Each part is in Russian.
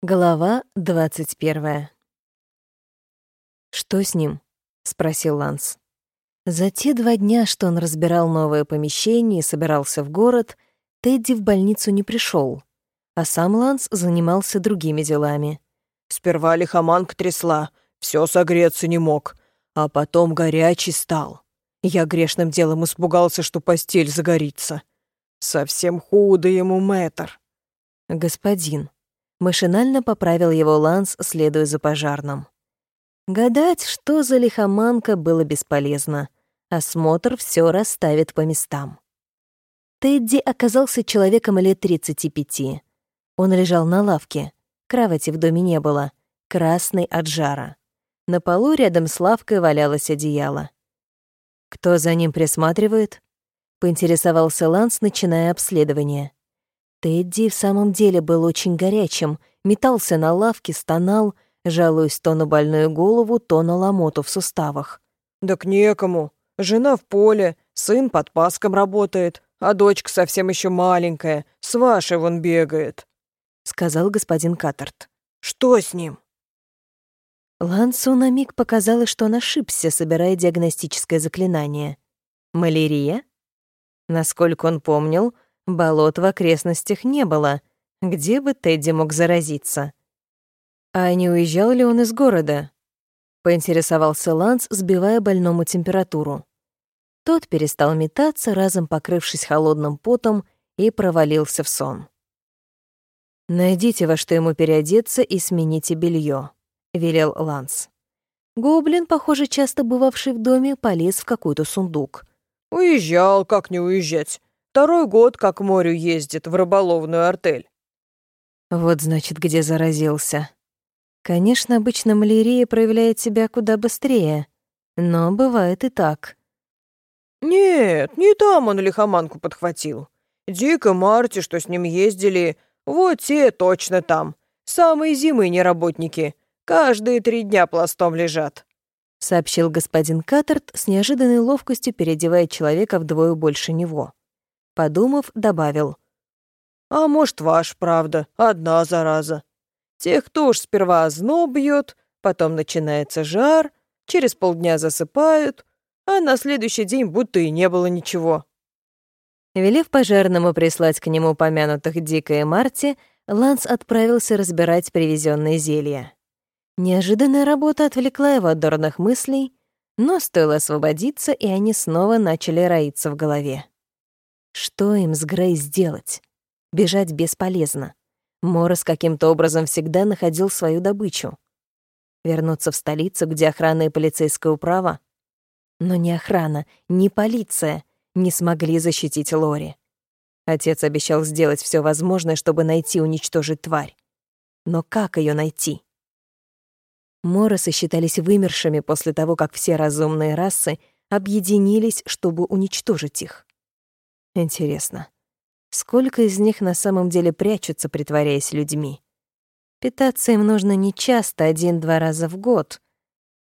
Глава двадцать первая. «Что с ним?» — спросил Ланс. За те два дня, что он разбирал новое помещение и собирался в город, Тедди в больницу не пришел, а сам Ланс занимался другими делами. «Сперва лихоманка трясла, все согреться не мог, а потом горячий стал. Я грешным делом испугался, что постель загорится. Совсем худо ему, мэтр». «Господин», Машинально поправил его Ланс, следуя за пожарным. Гадать, что за лихоманка, было бесполезно. Осмотр все расставит по местам. Тедди оказался человеком лет 35. Он лежал на лавке. Кровати в доме не было. Красный от жара. На полу рядом с лавкой валялось одеяло. «Кто за ним присматривает?» — поинтересовался Ланс, начиная обследование. Тедди в самом деле был очень горячим, метался на лавке, стонал, жалуясь то на больную голову, то на ломоту в суставах. «Да к некому. Жена в поле, сын под паском работает, а дочка совсем еще маленькая, с вашей вон бегает», — сказал господин Каттерт. «Что с ним?» Лансу на миг показалось, что он ошибся, собирая диагностическое заклинание. «Малярия?» Насколько он помнил, — Болот в окрестностях не было. Где бы Тедди мог заразиться? А не уезжал ли он из города? Поинтересовался Ланс, сбивая больному температуру. Тот перестал метаться, разом покрывшись холодным потом, и провалился в сон. «Найдите во что ему переодеться и смените белье, велел Ланс. Гоблин, похоже, часто бывавший в доме, полез в какой-то сундук. «Уезжал, как не уезжать. Второй год как к морю ездит, в рыболовную артель». Вот, значит, где заразился. Конечно, обычно малярия проявляет себя куда быстрее, но бывает и так. «Нет, не там он лихоманку подхватил. Дик и Марти, что с ним ездили, вот те точно там. Самые зимы неработники. Каждые три дня пластом лежат», — сообщил господин Каттерт с неожиданной ловкостью, переодевая человека вдвое больше него. Подумав, добавил. «А может, ваш, правда, одна зараза. Тех, кто уж сперва озноб бьет, потом начинается жар, через полдня засыпают, а на следующий день будто и не было ничего». Велев пожарному прислать к нему помянутых Дика и Марти, Ланс отправился разбирать привезенные зелья. Неожиданная работа отвлекла его от дурных мыслей, но стоило освободиться, и они снова начали роиться в голове. Что им с Грей сделать? Бежать бесполезно. Морос каким-то образом всегда находил свою добычу. Вернуться в столицу, где охрана и полицейская управа? Но ни охрана, ни полиция не смогли защитить Лори. Отец обещал сделать все возможное, чтобы найти и уничтожить тварь. Но как ее найти? Моросы считались вымершими после того, как все разумные расы объединились, чтобы уничтожить их. Интересно, сколько из них на самом деле прячутся, притворяясь людьми? Питаться им нужно не часто, один-два раза в год.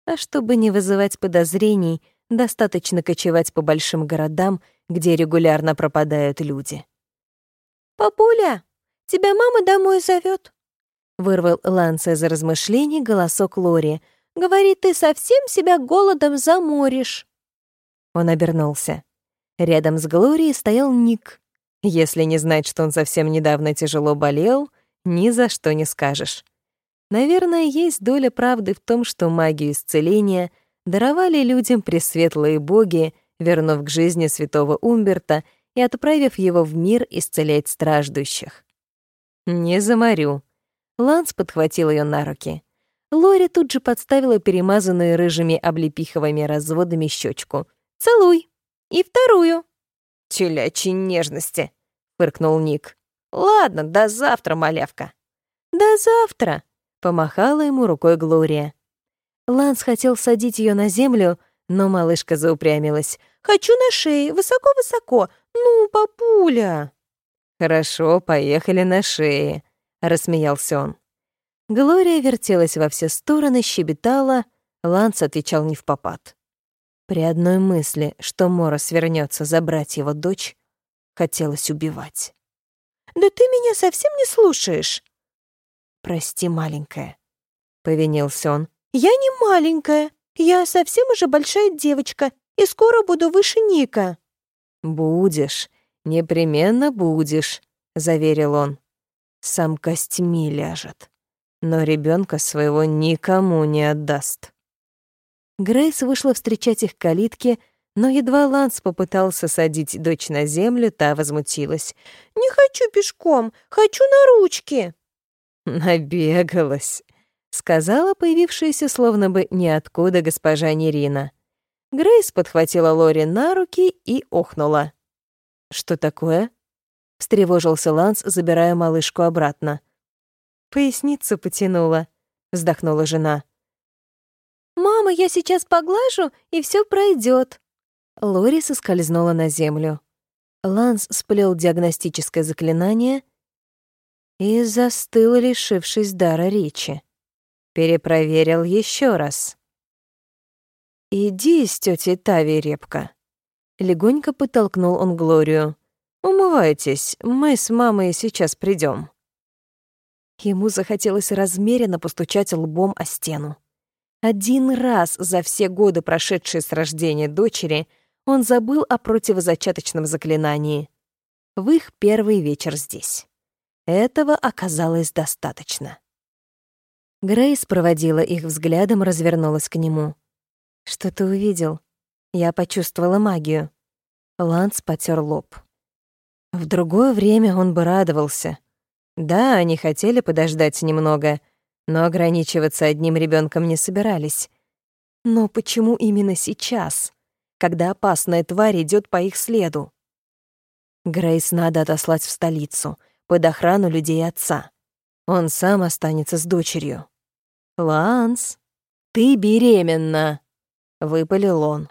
А чтобы не вызывать подозрений, достаточно кочевать по большим городам, где регулярно пропадают люди. «Папуля, тебя мама домой зовет. Вырвал Ланса из размышлений голосок Лори. «Говорит, ты совсем себя голодом заморишь». Он обернулся. Рядом с Глорией стоял Ник. Если не знать, что он совсем недавно тяжело болел, ни за что не скажешь. Наверное, есть доля правды в том, что магию исцеления даровали людям пресветлые боги, вернув к жизни святого Умберта и отправив его в мир исцелять страждущих. «Не заморю». Ланс подхватил ее на руки. Лори тут же подставила перемазанную рыжими облепиховыми разводами щечку. «Целуй!» И вторую». «Телячьи нежности», — фыркнул Ник. «Ладно, до завтра, малявка». «До завтра», — помахала ему рукой Глория. Ланс хотел садить ее на землю, но малышка заупрямилась. «Хочу на шее, высоко-высоко. Ну, папуля!» «Хорошо, поехали на шее», — рассмеялся он. Глория вертелась во все стороны, щебетала. Ланс отвечал не в попад. При одной мысли, что Морос вернется забрать его дочь, хотелось убивать. «Да ты меня совсем не слушаешь!» «Прости, маленькая», — повинился он. «Я не маленькая. Я совсем уже большая девочка и скоро буду выше Ника». «Будешь, непременно будешь», — заверил он. «Сам костьми ляжет, но ребенка своего никому не отдаст». Грейс вышла встречать их к калитке, но едва Ланс попытался садить дочь на землю, та возмутилась. «Не хочу пешком, хочу на ручки». «Набегалась», — сказала появившаяся словно бы ниоткуда госпожа Нерина. Грейс подхватила Лори на руки и охнула. «Что такое?» — встревожился Ланс, забирая малышку обратно. «Поясницу потянула», — вздохнула жена. «Мама, я сейчас поглажу, и все пройдет. Лори соскользнула на землю. Ланс сплел диагностическое заклинание и застыл, лишившись дара речи. Перепроверил еще раз. «Иди с тетей Тави, репка». Легонько подтолкнул он Глорию. «Умывайтесь, мы с мамой сейчас придем. Ему захотелось размеренно постучать лбом о стену. Один раз за все годы, прошедшие с рождения дочери, он забыл о противозачаточном заклинании. В их первый вечер здесь. Этого оказалось достаточно. Грейс проводила их взглядом, развернулась к нему. «Что ты увидел?» Я почувствовала магию. Ланс потер лоб. В другое время он бы радовался. Да, они хотели подождать немного, но ограничиваться одним ребенком не собирались. Но почему именно сейчас, когда опасная тварь идет по их следу? Грейс надо отослать в столицу, под охрану людей отца. Он сам останется с дочерью. «Ланс, ты беременна!» — выпалил он.